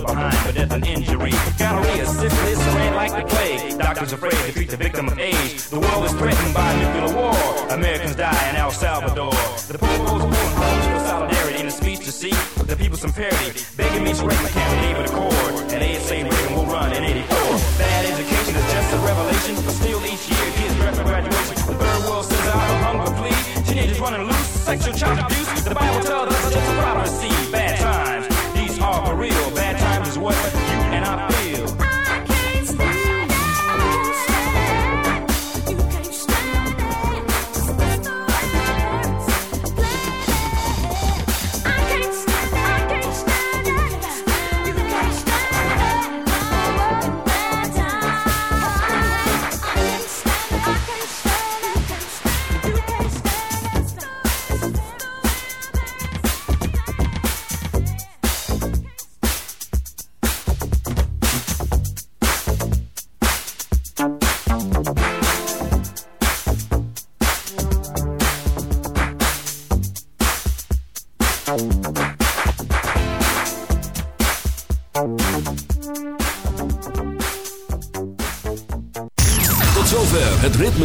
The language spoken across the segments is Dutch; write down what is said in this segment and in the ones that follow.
little behind for death and injury. Gonorrhea, syphilis, ran like the plague. Doctors afraid to treat the victim of age. The world is threatened by nuclear war. Americans die in El Salvador. The poor goes homes for solidarity in a speech to seek the people some parity. Begging me to break my can't with a cord. And they say Reagan will run in 84. Bad education is just a revelation. But still each year kids draft for graduation. The third world sends out a hunger plea. Teenagers running loose. Sexual child abuse. The Bible tells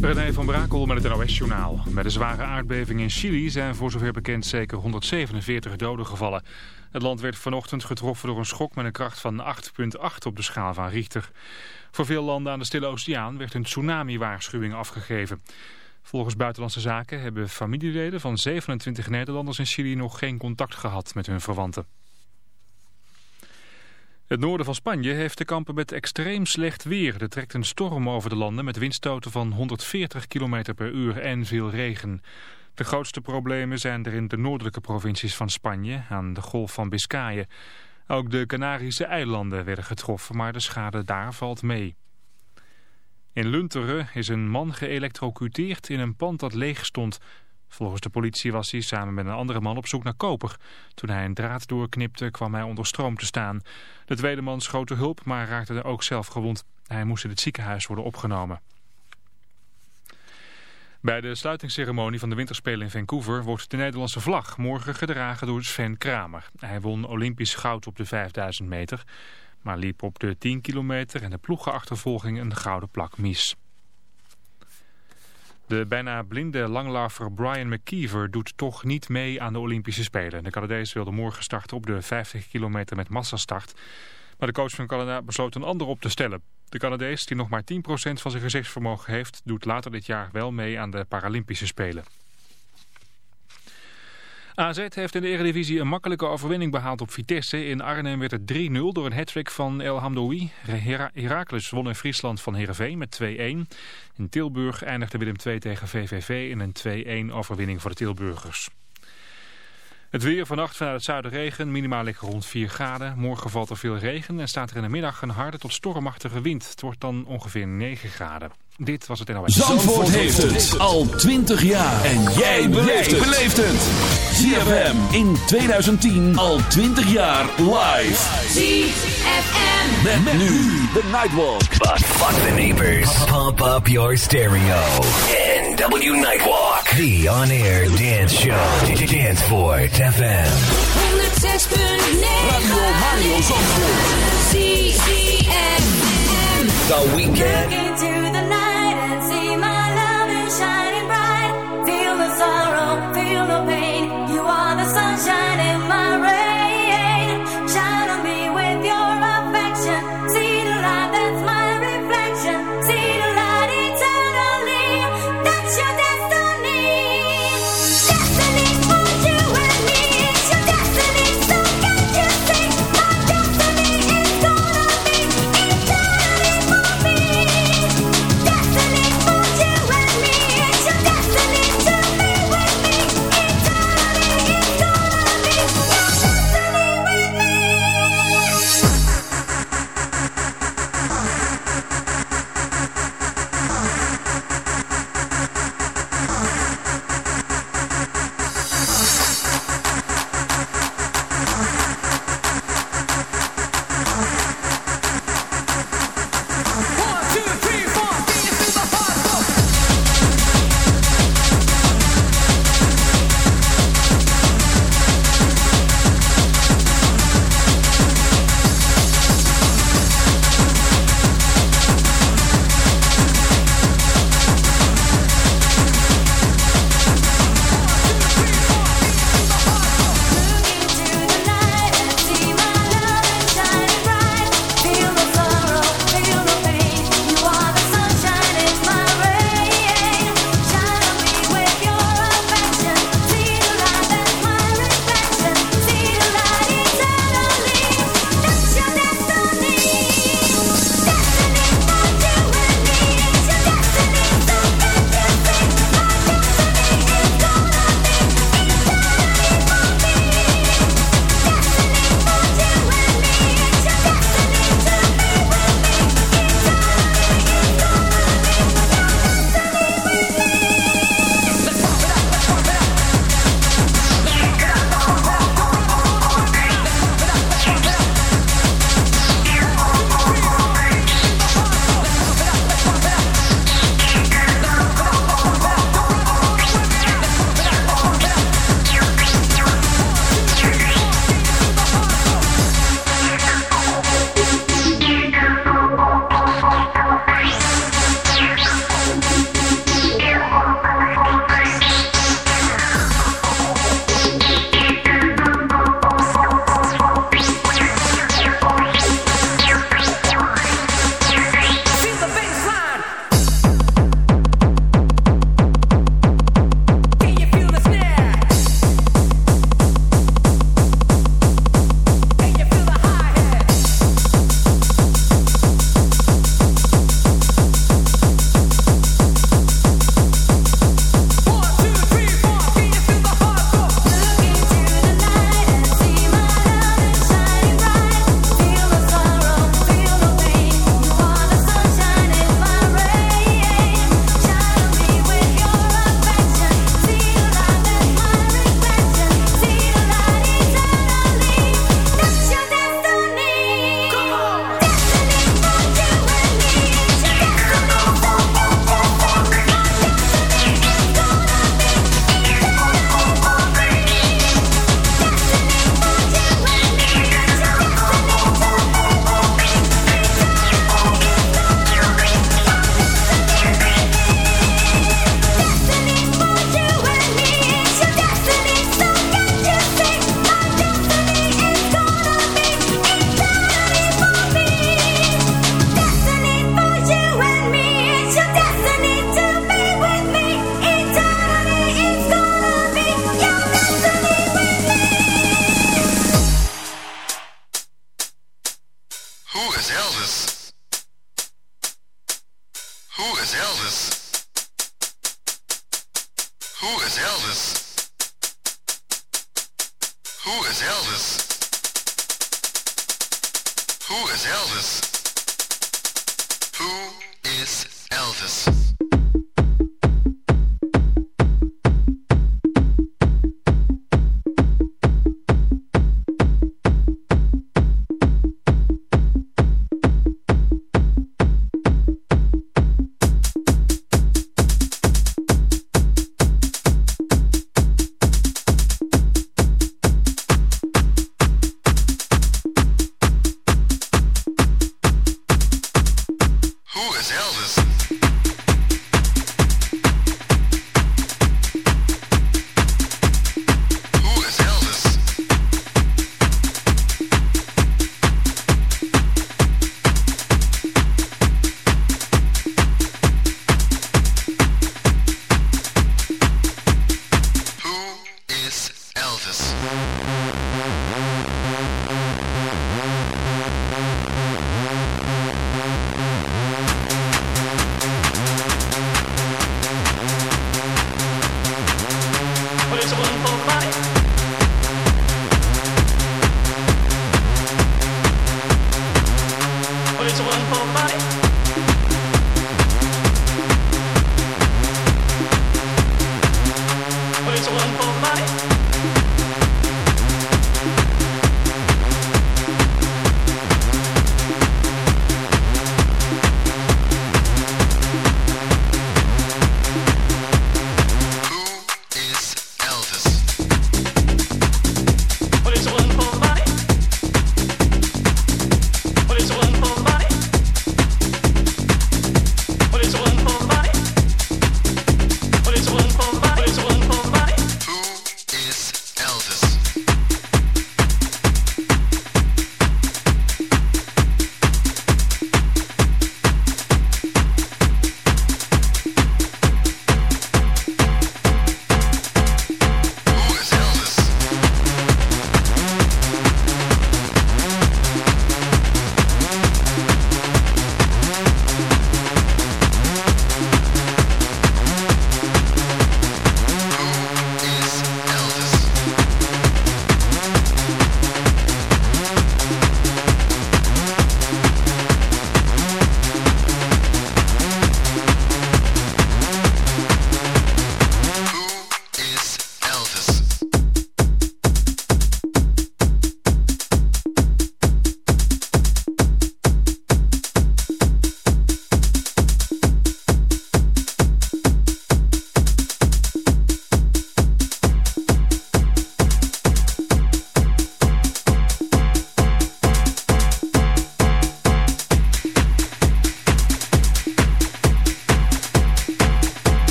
René van Brakel met het NOS-journaal. Met een zware aardbeving in Chili zijn voor zover bekend zeker 147 doden gevallen. Het land werd vanochtend getroffen door een schok met een kracht van 8,8 op de schaal van Richter. Voor veel landen aan de Stille Oceaan werd een tsunami-waarschuwing afgegeven. Volgens Buitenlandse Zaken hebben familieleden van 27 Nederlanders in Chili nog geen contact gehad met hun verwanten. Het noorden van Spanje heeft te kampen met extreem slecht weer. Er trekt een storm over de landen met windstoten van 140 km per uur en veel regen. De grootste problemen zijn er in de noordelijke provincies van Spanje, aan de golf van Biscayen. Ook de Canarische eilanden werden getroffen, maar de schade daar valt mee. In Lunteren is een man geëlectrocuteerd in een pand dat leeg stond. Volgens de politie was hij samen met een andere man op zoek naar koper. Toen hij een draad doorknipte kwam hij onder stroom te staan. De tweede man schoot de hulp, maar raakte er ook zelf gewond. Hij moest in het ziekenhuis worden opgenomen. Bij de sluitingsceremonie van de winterspelen in Vancouver wordt de Nederlandse vlag morgen gedragen door Sven Kramer. Hij won Olympisch goud op de 5000 meter, maar liep op de 10 kilometer en de ploegenachtervolging een gouden plak mis. De bijna blinde langlafer Brian McKeever doet toch niet mee aan de Olympische Spelen. De Canadees wilde morgen starten op de 50 kilometer met massastart. Maar de coach van Canada besloot een ander op te stellen. De Canadees, die nog maar 10% van zijn gezichtsvermogen heeft... doet later dit jaar wel mee aan de Paralympische Spelen. AZ heeft in de Eredivisie een makkelijke overwinning behaald op Vitesse. In Arnhem werd het 3-0 door een hattrick van El Hamdoui. Heracles won in Friesland van Heerenveen met 2-1. In Tilburg eindigde Willem II tegen VVV in een 2-1 overwinning voor de Tilburgers. Het weer vannacht vanuit het zuiden regen, minimaal ligt rond 4 graden. Morgen valt er veel regen en staat er in de middag een harde tot stormachtige wind. Het wordt dan ongeveer 9 graden. Dit was het NOS. Zandvoort, Zandvoort heeft het al 20 jaar. En jij beleeft het. ZFM in 2010 al 20 jaar live. ZFM. Met, met nu de Nightwalk. Fuck, fuck the neighbors. Pump up your stereo. NW Nightwalk. The on-air dance show. Danceport FM. 106.9 Radio Mario Zandvoort. ZFM. The weekend.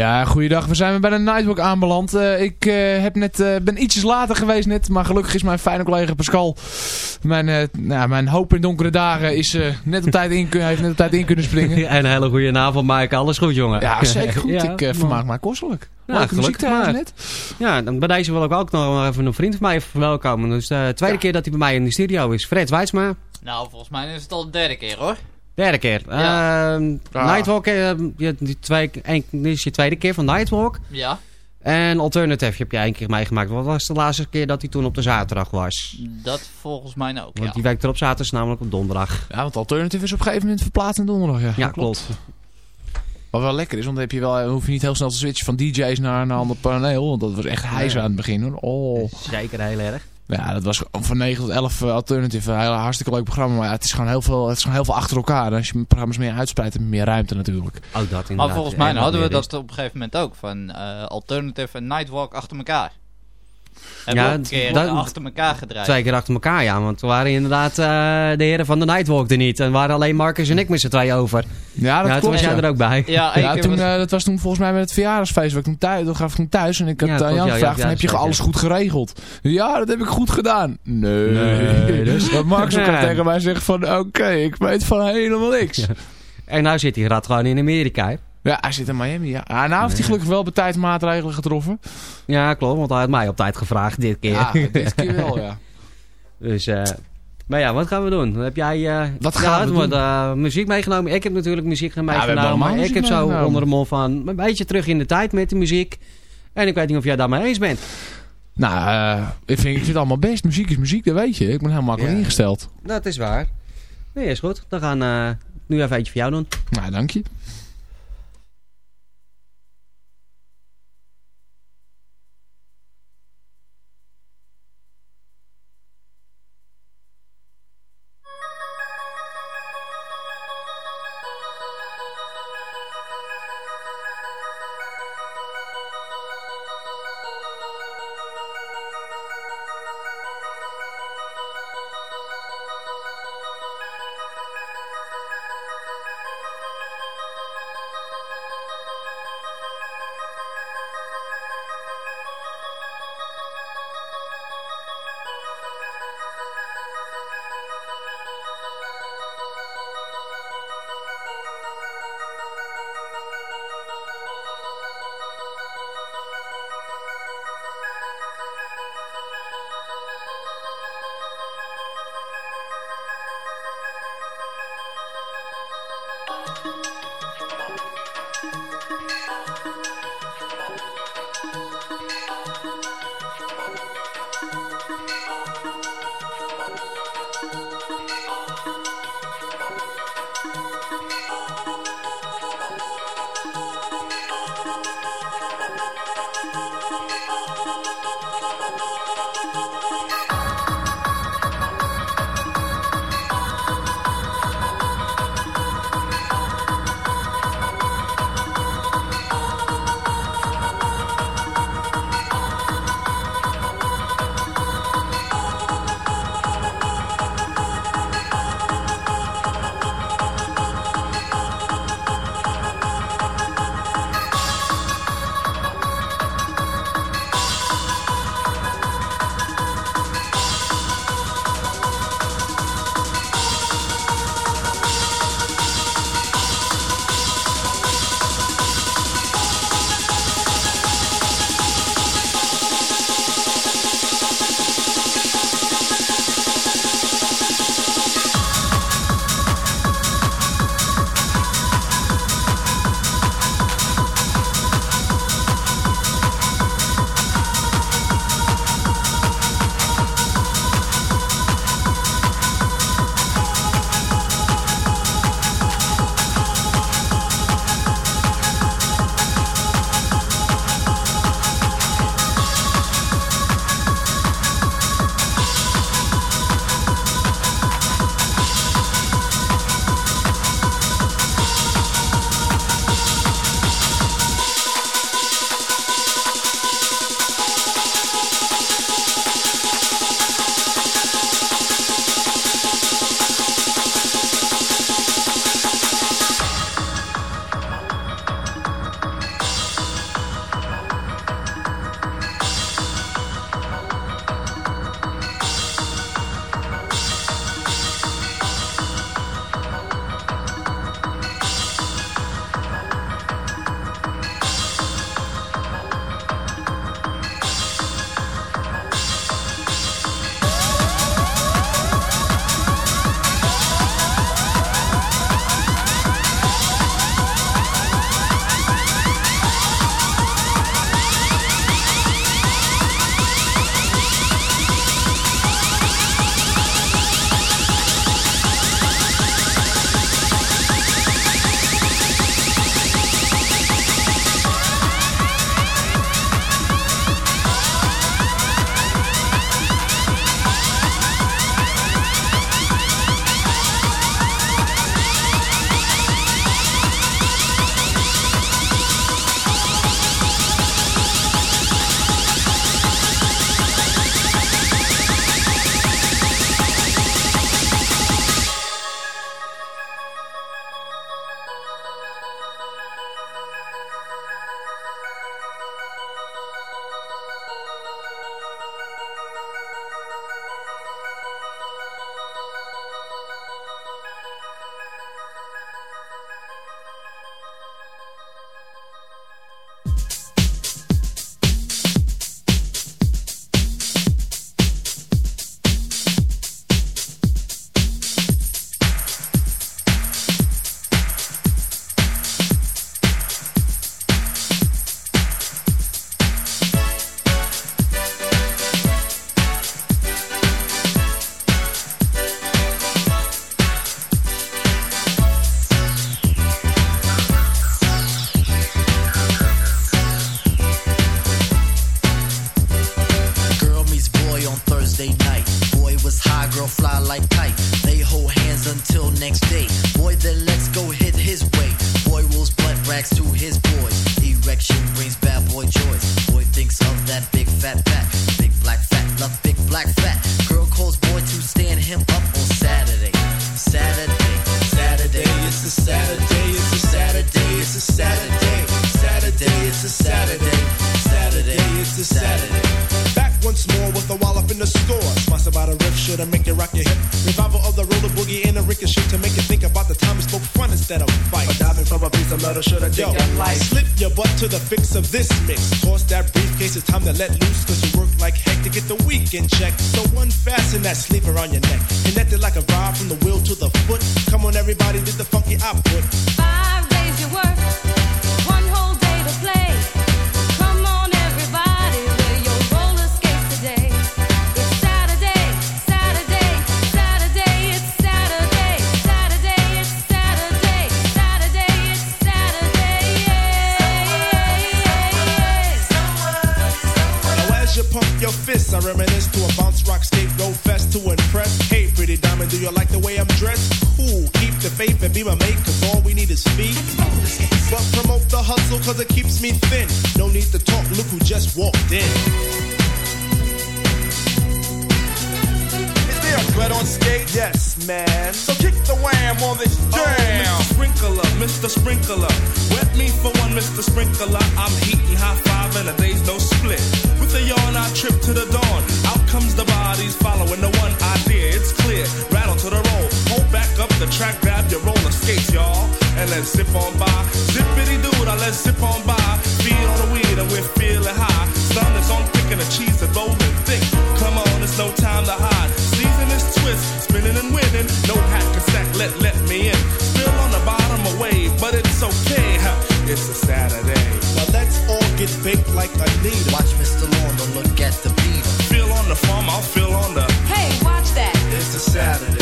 Ja, goeiedag. We zijn weer bij de Nightwalk aanbeland. Eh, ik eh, heb net, eh, ben ietsjes later geweest net, maar gelukkig is mijn fijne collega Pascal, mijn, eh, nou, mijn hoop in donkere dagen, is eh, net op tijd in, kun- heeft net op tijd in kunnen springen. En een hele goede avond, Mike. Alles goed, jongen? Ja, zeker goed. Ja, ik vermaak mij kostelijk. Ja, Leuke muziek gelukkig maar. net. Ja, dan bij deze wil ik ook nog even een vriend van mij even verwelkomen. Dus de tweede keer dat hij bij mij in de studio is. Fred Wijtsma. Nou, volgens mij is het al de derde keer hoor. Derde keer. Ja. Ehm, Nightwalk, eh, je- die twee, een, dit is je tweede keer van Nightwalk. Ja, En Alternative heb je één keer meegemaakt. Wat was de laatste keer dat hij toen op de zaterdag was? dat volgens mij ook. Want Ja. die week erop zaten is namelijk op donderdag. Ja, want Alternative is op een gegeven moment verplaatst naar donderdag. Ja, klopt. Wat wel lekker is, want dan heb je wel, hoef je niet heel snel te switchen van DJ's naar een ander paneel. Want dat was echt hijs aan het begin hoor. Oh. Zeker heel erg. Ja, dat was van 9 tot 11 eh, Alternative. Een heel hartstikke leuk programma. Maar ja, het, is gewoon heel veel, het is gewoon heel veel achter elkaar. Als je programma's meer uitspreidt, heb je meer ruimte natuurlijk. Ook dat inderdaad. Maar volgens mij hadden we dat op een gegeven moment ook. Van eh, Alternative en Nightwalk achter elkaar. Hebben Ja, keer dat- eh, achter elkaar gedraaid. Twee keer achter elkaar, ja. Want we waren inderdaad eh, de heren van de Nightwalk er niet. En waren alleen Marcus en ik met z'n twee over. Ja, dat ja, toen klopt. was jij ja. er ook bij. Ja, Ja, toen, was- eh, dat was toen volgens mij met het verjaardagsfeest. Ik toen thuis, toen gaf ik toen thuis en ik had Ja, aan klopt, Jan ja, gevraagd: van, heb je alles goed geregeld? Ja, dat heb ik goed gedaan. Nee. Nee, dus- Dat Max ook tegen mij zegt van oké, ik weet van helemaal niks. En nou zit die rat gewoon in Amerika. hè. Hij zit in Miami. Ja. Ah, nou heeft hij gelukkig wel bij tijd maatregelen getroffen. Ja, klopt. Want hij had mij op tijd gevraagd dit keer. Ja, dit keer wel, ja. Dus, eh, maar ja, wat gaan we doen? Heb jij eh Wat ja, gaan we doen? eh, muziek meegenomen? Ik heb natuurlijk muziek we meegenomen. allemaal maar ik heb zo onder de mol van een beetje terug in de tijd met de muziek. En ik weet niet of jij daarmee eens bent. Nou, ik, vind, ik vind het allemaal best. Muziek is muziek, dat weet je. Ik ben heel makkelijk Ja. ingesteld. Dat is waar. Nee, is goed. Dan gaan eh nu even eentje voor jou doen. Nou, dank je. Neck. Connected like a rod from the wheel to the foot. Come on, everybody, did the funky output. Five days you work, do you like the way I'm dressed? Cool, keep the faith and be my mate, cause all we need is speed. But promote the hustle, cause it keeps me thin. No need to talk, look who just walked in. On skate? Yes, man. So kick the wham on this oh, jam. Oh, Mr. Sprinkler, Mr. Sprinkler. Wet me for one, Mr. Sprinkler. I'm heating high five and a day's no split. With a yawn, I trip to the dawn. Out comes the bodies following the one idea. It's clear. Rattle to the roll. Hold back up the track, grab your roller skates, y'all. And let's zip on by. Zippity doo, now let's zip on by. Feet on the weed and we're feeling high. Sun is on thick and the cheese is rolling thick. Come on, it's no time to hide. Season is twist, spinning and winning. No hat can sack, let let me in. Still on the bottom of wave, but it's okay. huh, It's a Saturday. Now let's all get baked like a needle. Watch Mr. Lawn, don't look at the beat. Feel on the farm, I'll feel on the. Hey, watch that. It's a Saturday.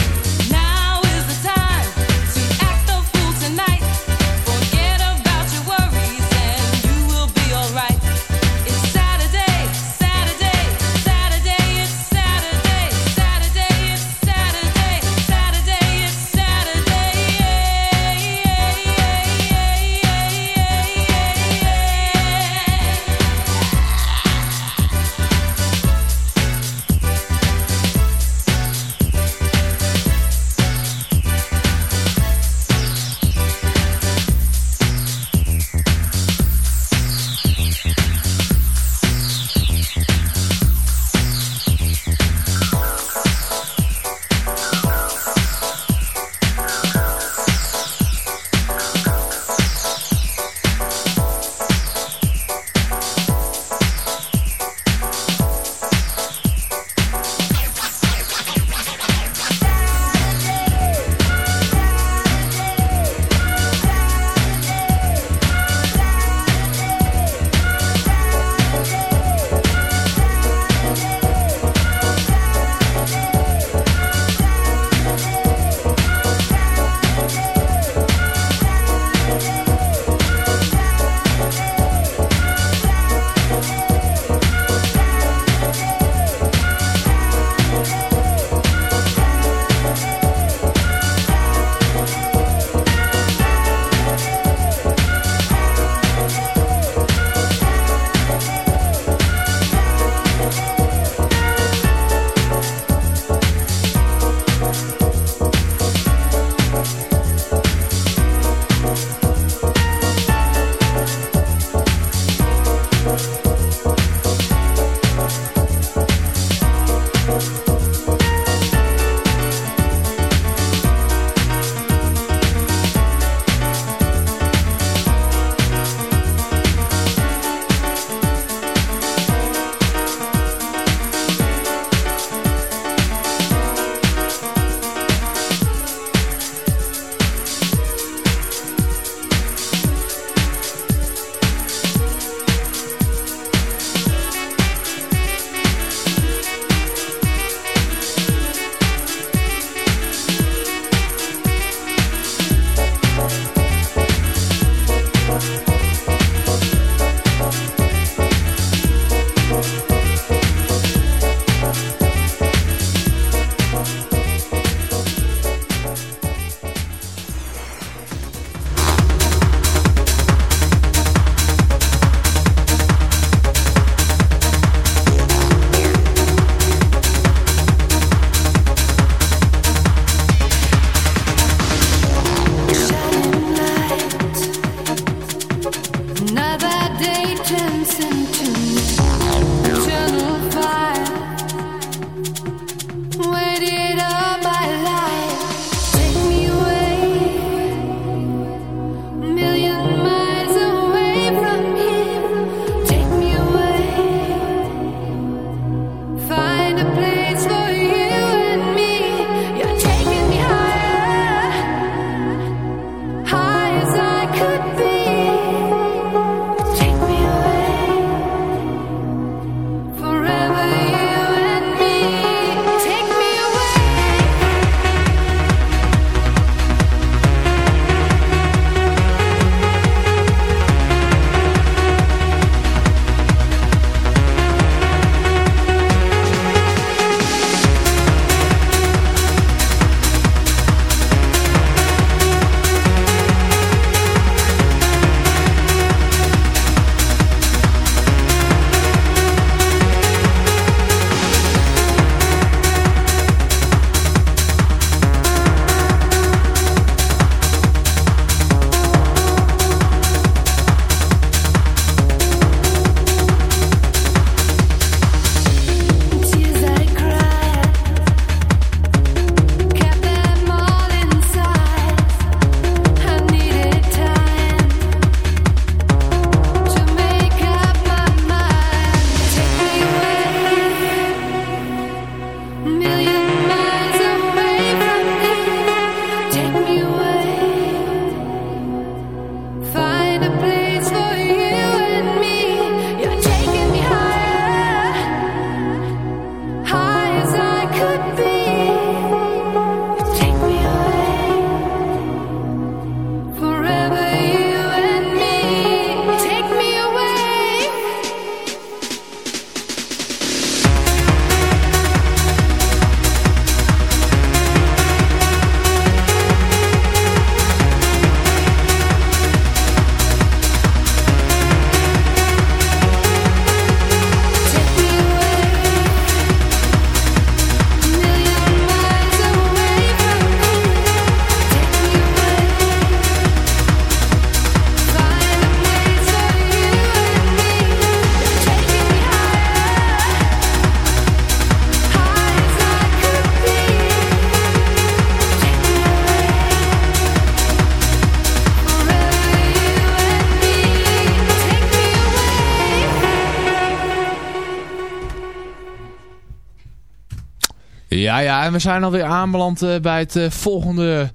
Nou ja, en we zijn alweer aanbeland eh, bij het eh, volgende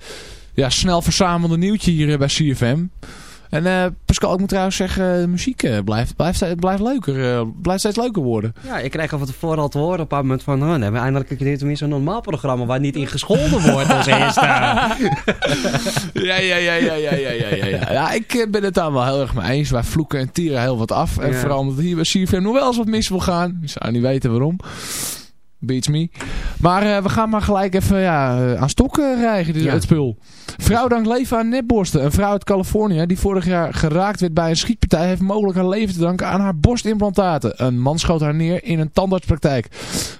ja, snel verzamelde nieuwtje hier eh, bij CFM. En Pascal, ik moet trouwens zeggen, de muziek blijft, blijft, blijft, leuker, blijft steeds leuker worden. Ja, ik krijg al tevoren te horen op een moment van... Oh, nee, eindelijk een tenminste een normaal programma waar niet in gescholden wordt als eerste. ja, ja, ja, ja, ja, ja, ja, ja. Ja, ik ben het daar wel heel erg mee eens. Wij vloeken en tieren heel wat af. En ja. vooral hier bij CFM nog wel eens wat mis wil gaan. Ik zou niet weten waarom. Beats me. Maar eh, we gaan maar gelijk even ja, eh, aan stokken rijgen, dit, Ja. het spul. Vrouw dankt leven aan nepborsten. Een vrouw uit Californië die vorig jaar geraakt werd bij een schietpartij... heeft mogelijk haar leven te danken aan haar borstimplantaten. Een man schoot haar neer in een tandartspraktijk.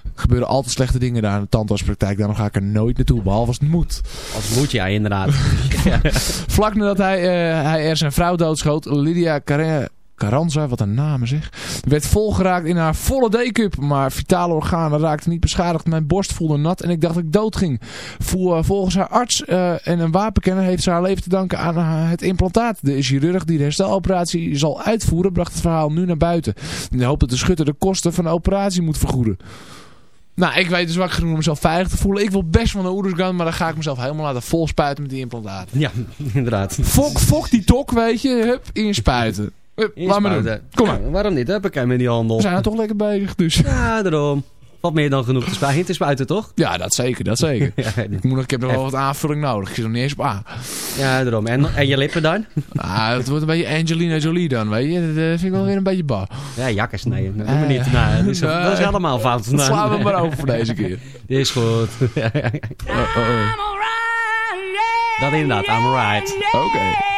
Er gebeuren altijd slechte dingen daar in de tandartspraktijk. Daarom ga ik er nooit naartoe, behalve als het moet. Als moet ja, inderdaad. Vlak nadat hij, eh, hij er zijn vrouw doodschoot, Lydia Car Carranza, wat een naam zeg, werd volgeraakt in haar volle D-cup. Maar vitale organen raakten niet beschadigd. Mijn borst voelde nat en ik dacht dat ik dood ging. Vol- eh, volgens haar arts eh, en een wapenkenner heeft ze haar leven te danken aan haar- het implantaat. De chirurg die de hersteloperatie zal uitvoeren bracht het verhaal nu naar buiten. In de hoop dat de schutter de kosten van de operatie moet vergoeden. Nou, ik weet dus wat ik ga doen om mezelf veilig te voelen. Ik wil best van de Oeruzgan, maar dan ga ik mezelf helemaal laten volspuiten met die implantaten. Ja, inderdaad. Fok, fok die tok, weet je. Hup, inspuiten. Hup, laat maar doen. Inspuiten. Kom maar. Waarom niet? Heb ik in die handel. We zijn er toch lekker bezig, dus. Ja, daarom. Valt meer dan genoeg te spuiten, te spuiten toch? Ja, dat zeker, dat zeker. Ja, ik, moet nog, ik heb nog wel wat aanvulling nodig. Ik zit nog niet eens op A. ja daarom. En, en je lippen dan? Ah, het wordt een beetje Angelina Jolie dan, weet je. Dat eh, vind ik wel weer een beetje bar. Ja, jakkers, nee. Dat doen we niet. Nee, dat, is, dat is Nee. helemaal fout. Dat slaan we maar over voor deze keer. Dit is goed. Oh, oh, oh. Dat inderdaad, I'm alright. Oké. I'm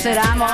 será.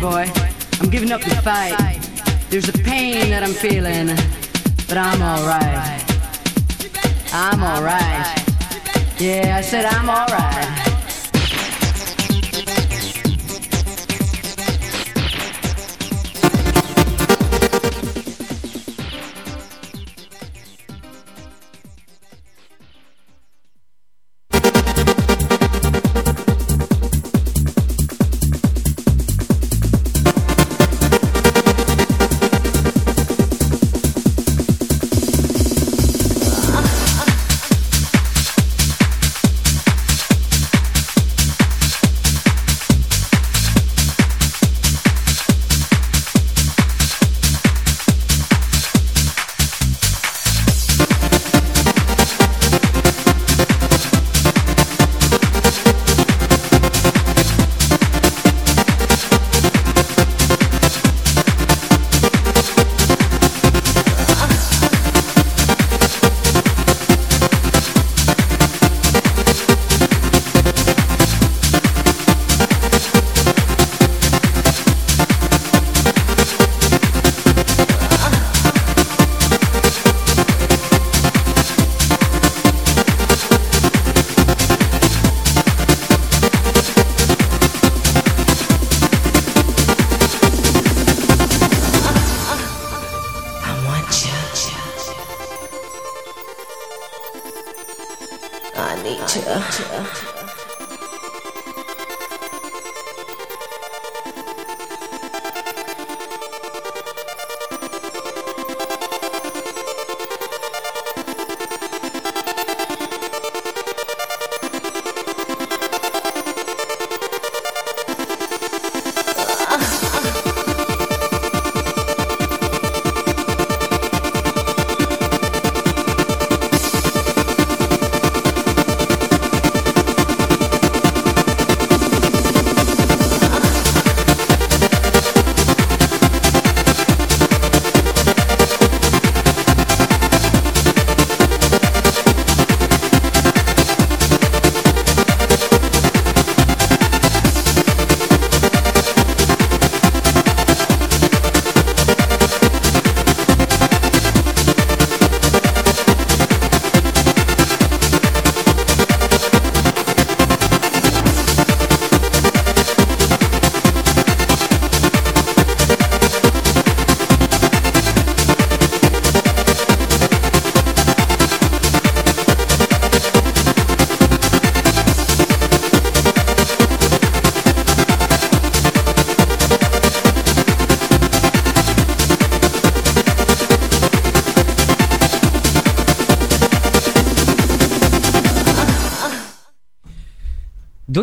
boy. I'm giving up the fight. There's a pain that I'm feeling, but I'm alright. I'm alright. Yeah, I said I'm alright.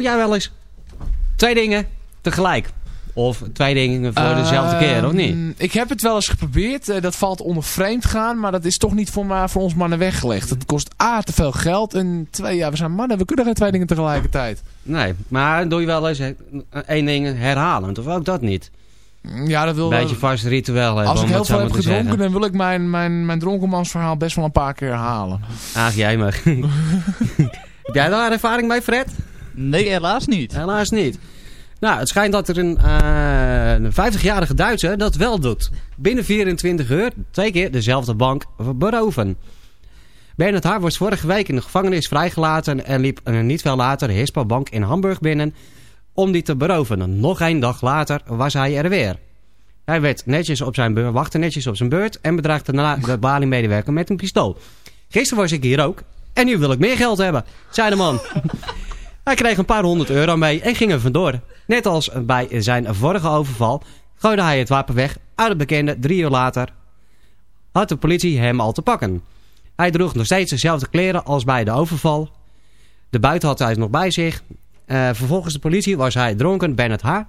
Jij wel eens twee dingen tegelijk? Of twee dingen voor dezelfde keer, of niet? Ehm, Ik heb het wel eens geprobeerd. Eh, dat valt onder vreemd gaan. Maar dat is toch niet voor, maar voor ons mannen weggelegd. Het kost A, te veel geld. En twee, ja, we zijn mannen. We kunnen geen twee dingen tegelijkertijd. Nee, maar doe je wel eens één ding herhalend, of ook dat niet? Ja, dat wil Beetje vast ritueel hebben, Als ik heel veel heb gedronken, zeggen. dan wil ik mijn, mijn, mijn dronkenmansverhaal best wel een paar keer herhalen. Ach, jij maar. Heb jij daar ervaring mee, Fred? Nee, helaas niet. Helaas niet. Nou, het schijnt dat er een, eh, een 50-jarige Duitser dat wel doet. Binnen 24 uur twee keer dezelfde bank beroven. Bernard Haar was vorige week in de gevangenis vrijgelaten en liep eh, niet veel later de Hispo-bank in Hamburg binnen om die te beroven. Nog één dag later was hij er weer. Hij werd netjes op zijn beurt, wachtte netjes op zijn beurt en bedreigde daarna de baliemedewerker met een pistool. Gisteren was ik hier ook en nu wil ik meer geld hebben, zei de man. Hij kreeg een paar honderd euro mee en ging er vandoor. Net als bij zijn vorige overval gooide hij het wapen weg uit het bekende drie uur later. Had de politie hem al te pakken. Hij droeg nog steeds dezelfde kleren als bij de overval. De buiten had hij nog bij zich. Eh, vervolgens de politie was hij dronken. Bernard H.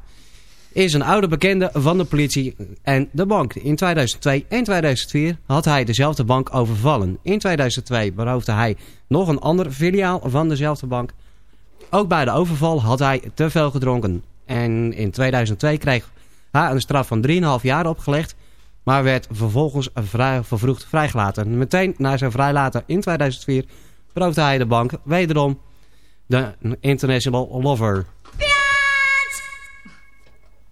is een oude bekende van de politie en de bank. In 2002 en 2004 had hij dezelfde bank overvallen. In 2002 beroofde hij nog een ander filiaal van dezelfde bank. Ook bij de overval had hij te veel gedronken. En in 2002 kreeg hij een straf van 3,5 jaar opgelegd. Maar werd vervolgens vervroegd vrijgelaten. Meteen na zijn vrijlaten in 2004 beroofde hij de bank. Wederom de International Lover.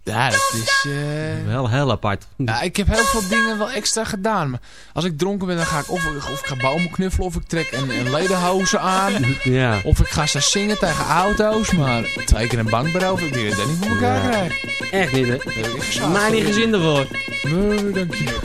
Ja, dat is... eh, Wel heel apart. Ja, ik heb heel veel dingen wel extra gedaan. Maar als ik dronken ben, dan ga ik of, of ik ga bomen knuffelen, of ik trek een, een ledenhozen aan. Ja. Of ik ga staan zingen tegen auto's. Maar twee keer een bank beroven, ik denk dat ik dat niet voor elkaar Ja. krijg. Echt niet, hè? Maar niet gezin ervoor. Nee, dank je.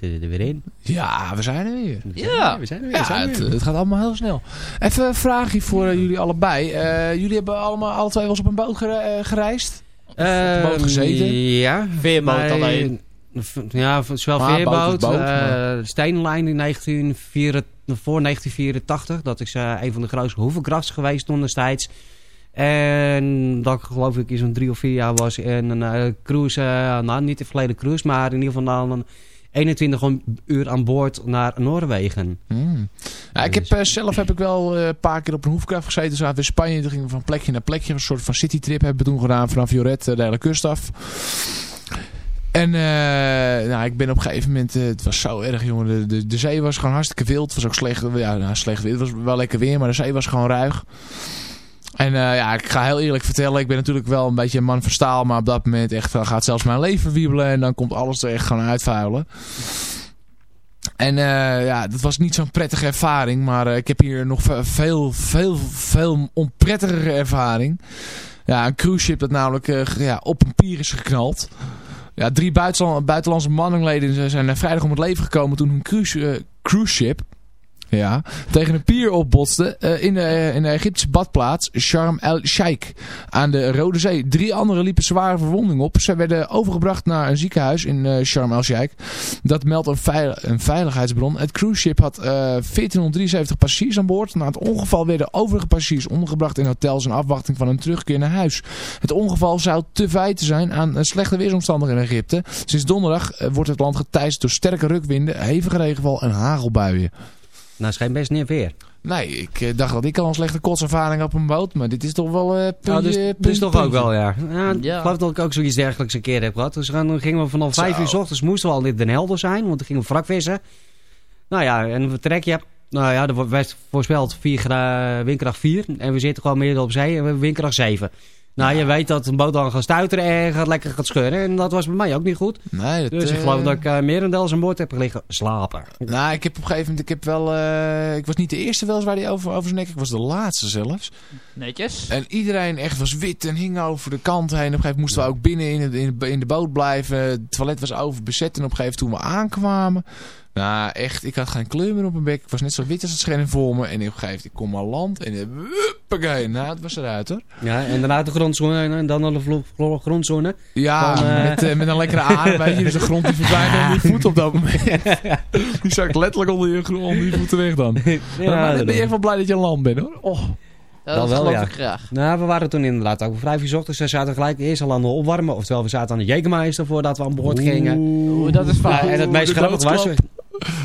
Zitten er weer in? Ja, we zijn er weer. Ja. we zijn er weer. we Ja, zijn er het, weer. het gaat allemaal heel snel. Even een vraagje voor eh, jullie allebei. Eh, jullie hebben allemaal alle twee wel eens op een boot gere- eh, gereisd? Of op een boot Ehm, gezeten? Ja. Veerboot Bij- alleen. Ja, zowel Maar is veerboot. boot, eh, Steenlijn in 1984, voor 1984. Dat is een van de grootste hoevenkrafts geweest toen destijds. En dat ik geloof ik in zo'n drie of vier jaar was. En een cruise, nou niet de verleden cruise, maar in ieder geval dan een 21 uur aan boord naar Noorwegen. Hmm. Ja, ik heb, eh, zelf heb ik wel eh, een paar keer op een hoefkracht gezeten. Dus zaten in Spanje. Toen gingen we van plekje naar plekje. Een soort van citytrip hebben we toen gedaan. Vanaf Joret eh, de hele kust af. En nou, ik ben op een gegeven moment... het was zo erg, jongen. De, de, de zee was gewoon hartstikke wild. Het was ook slecht. Ja, nou, slecht weer. Het was wel lekker weer, maar de zee was gewoon ruig. En eh, ja, ik ga heel eerlijk vertellen. Ik ben natuurlijk wel een beetje een man van staal. Maar op dat moment echt, dan gaat zelfs mijn leven wiebelen. En dan komt alles er echt gewoon uitvuilen. En eh, ja, dat was niet zo'n prettige ervaring. Maar eh, ik heb hier nog ve- veel, veel, veel onprettigere ervaring. Ja, een cruise ship dat namelijk ja, op een pier is geknald. Ja, drie buitenland- buitenlandse mannenleden zijn vrijdag om het leven gekomen toen een cruise, cruise ship ja, tegen een pier opbotste eh, in, de, in de Egyptische badplaats Sharm el-Sheikh aan de Rode Zee. Drie anderen liepen zware verwonding op. Ze werden overgebracht naar een ziekenhuis in eh, Sharm el-Sheikh. Dat meldt een, een veiligheidsbron. Het cruise ship had eh 1473 passagiers aan boord. Na het ongeval werden overige passagiers ondergebracht in hotels in afwachting van een terugkeer naar huis. Het ongeval zou te wijten zijn aan eh, slechte weersomstandigheden in Egypte. Sinds donderdag eh, wordt het land geteisterd door sterke rukwinden, hevige regenval en hagelbuien. Nou, schijnt best niet weer. Nee, ik eh, dacht dat ik al een slechte kotservaring op een boot. Maar dit is toch wel... eh Ja, puntje, dus, puntje, dus toch puntje. ook wel, ja. ja, Ja. Ik geloof dat ik ook zoiets dergelijks een keer heb gehad. Dus dan gingen we vanaf vijf uur s ochtends moesten we al in Den Helder zijn. Want dan gingen we wrakvissen. Nou ja, en we trekken je. Nou ja, er werd voorspeld 4 gra- windkracht 4. En we zitten gewoon midden op zee en we hebben windkracht 7. Nou, je weet dat een boot dan gaat stuiteren en gaat lekker gaat scheuren. En dat was bij mij ook niet goed. Nee, dat, Dus ik eh, geloof dat ik uh, merendels aan boord heb liggen slapen. Nou, ik heb op een gegeven moment... Ik heb wel... eh, ik was niet de eerste wel eens waar die over, over zijn nek. Ik was de laatste zelfs. Netjes. En iedereen echt was wit en hing over de kant heen. Op een gegeven moment moesten we ook binnen in, het, in, de, in de boot blijven. Het toilet was overbezet. En op een gegeven moment toen we aankwamen... Nou, echt, ik had geen kleur meer op mijn bek. Ik was net zo wit als het scherm voor me. En op een gegeven moment, ik kom aan land. En huppakee, nou, het was eruit hoor. Ja, en daarna de grondzone en dan naar de grondzone. Ja, Van, eh, met, eh, met een lekkere adem, weet je. Dus de grond die verdwijnt onder je voet op dat moment. Die zakt letterlijk onder je, onder je voeten weg dan. maar dan ben je echt wel blij dat je aan land bent hoor. Oh. Ja, Dat dat wel, geloof ja. ik graag. Nou, we waren toen inderdaad ook vijf uur 's ochtends. Ze zaten gelijk eerst al aan de opwarmen. Oftewel, we zaten aan de Jägermeister voordat we aan boord gingen. Oeh, dat is. Ja, en het meest grappige was.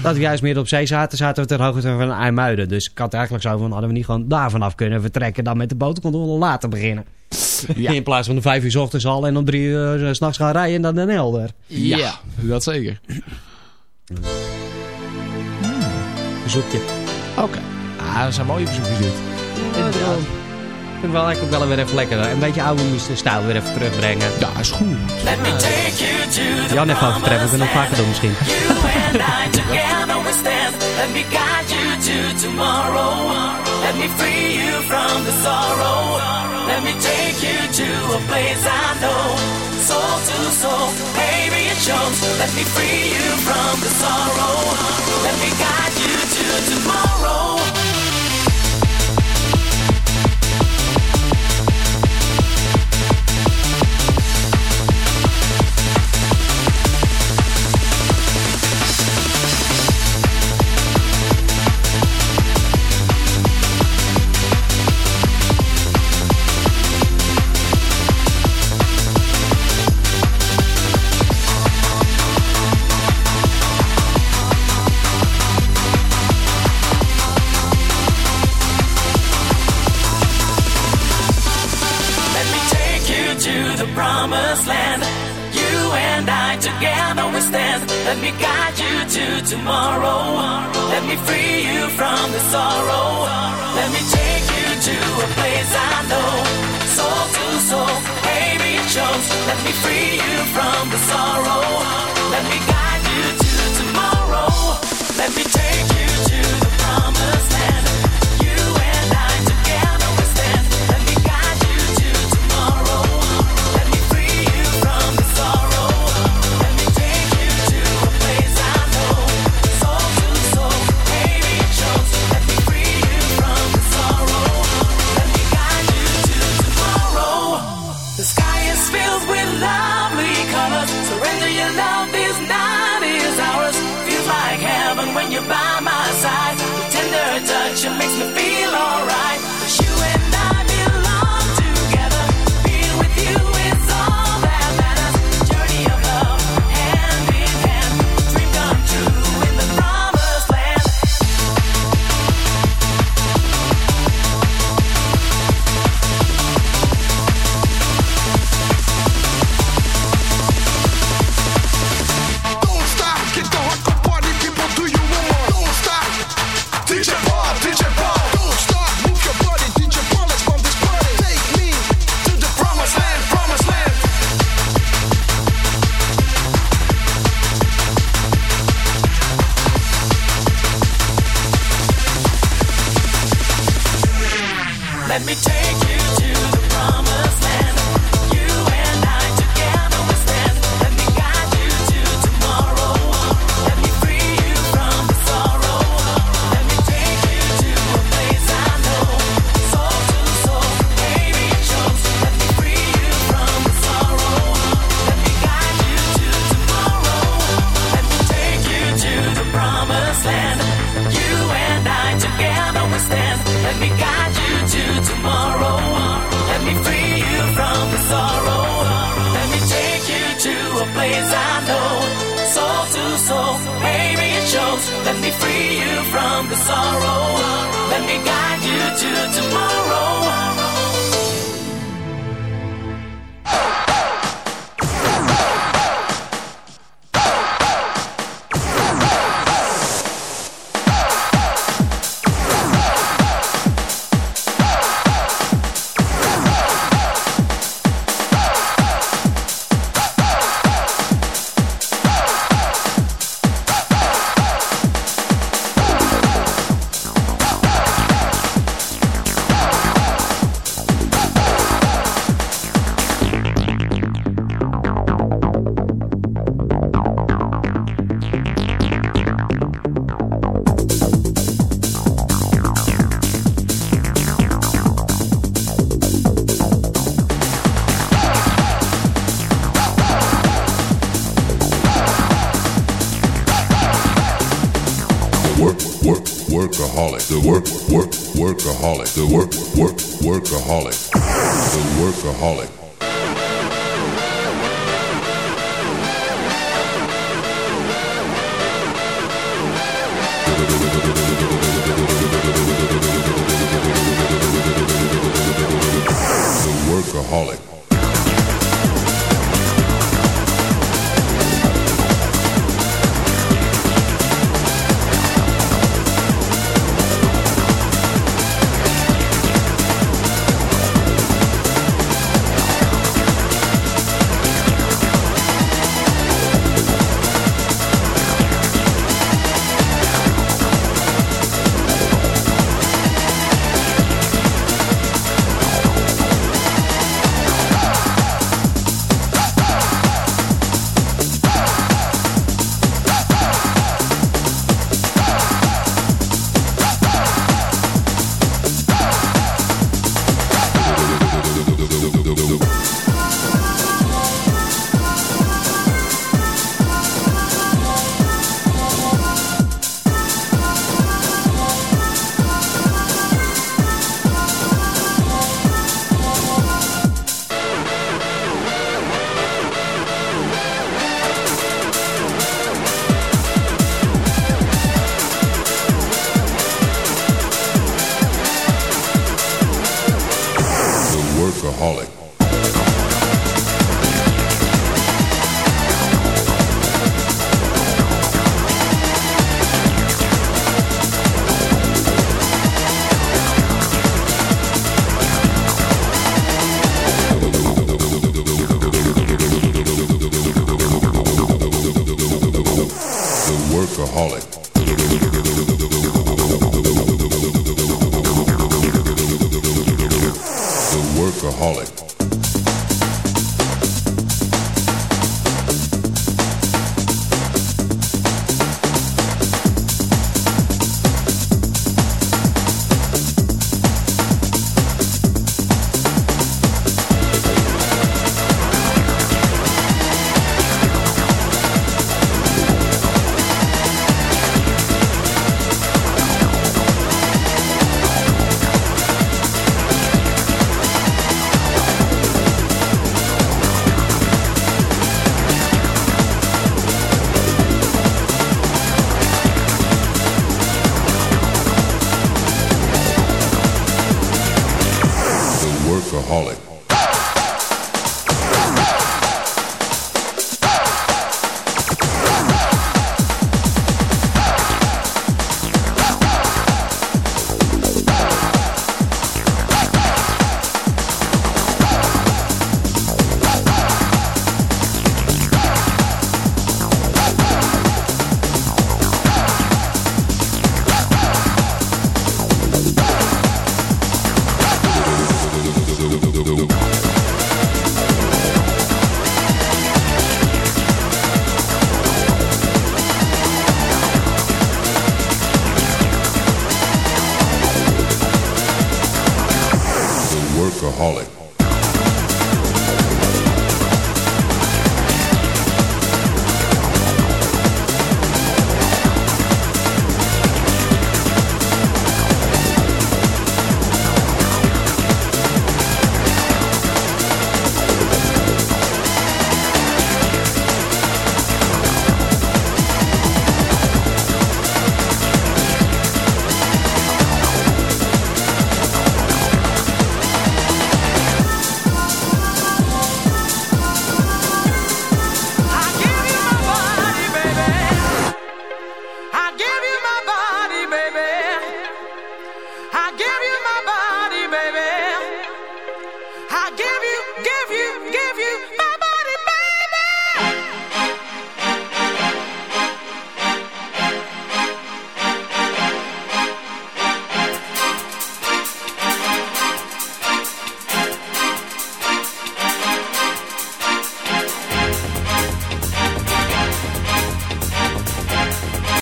Dat we juist midden op zee zaten. Zaten we ter hoogte van IJmuiden. Dus ik had eigenlijk zo van, hadden we niet gewoon daar vanaf kunnen vertrekken. Dan met de boot konden we later beginnen. Ja. In plaats van de vijf uur 's ochtends al en om drie uur 's nachts gaan rijden en dan Den Helder. Ja. Dat zeker. Bezoekje. Oké. Ah, dat zijn mooie bezoekjes dit. Inderdaad. Ik vind het wel eigenlijk wel weer even lekker. Een beetje oude stijl weer even terugbrengen. Ja, is goed. Let me take you to the Jan heeft overtreffen. We kunnen nog vaker doen misschien. You and I together we stand. Let me guide you to tomorrow. Let me free you from the sorrow. Let me take you to a place I know. Soul to soul, baby it shows. Let me free you from the sorrow. Let me guide Let me guide you to tomorrow. Let me free you from the sorrow. Let me take you to a place I know. Soul to soul, baby chose. Let me free you from the sorrow. Let me guide you to tomorrow. Let me